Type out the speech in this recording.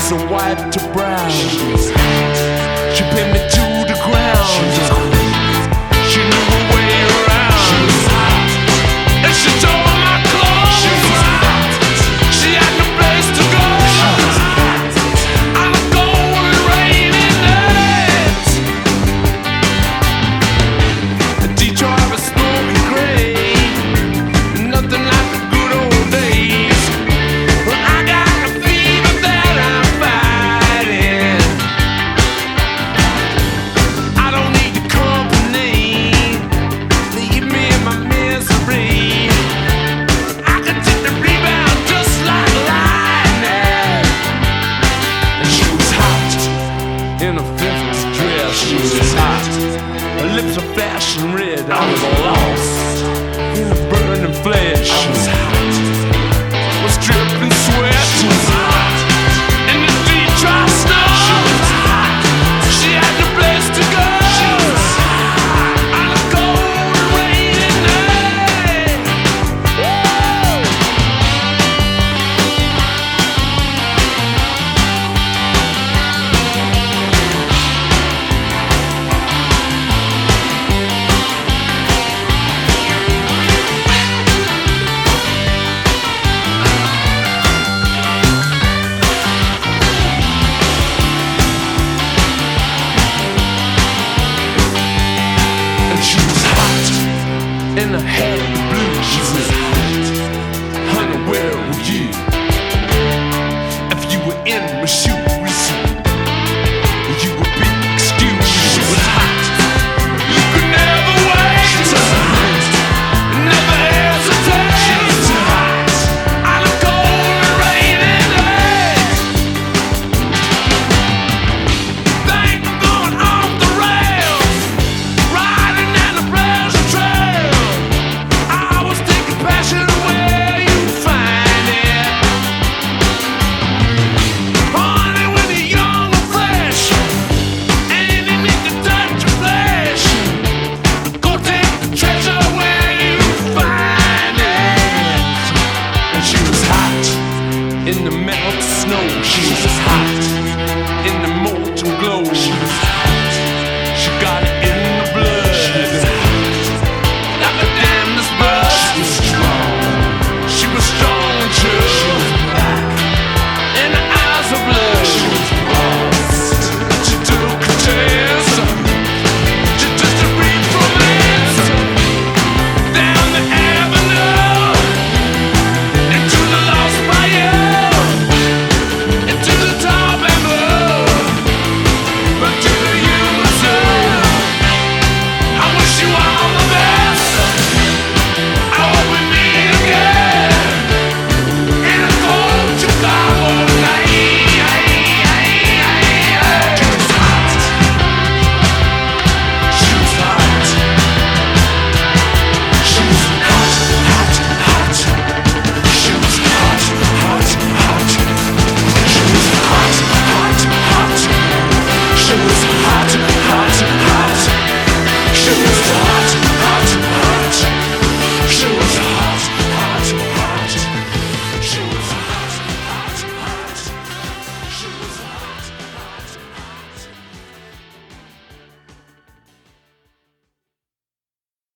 as a white to brown. of dress. She was hot, her lips were flashing red. I was lost in a burning flesh. She was hot.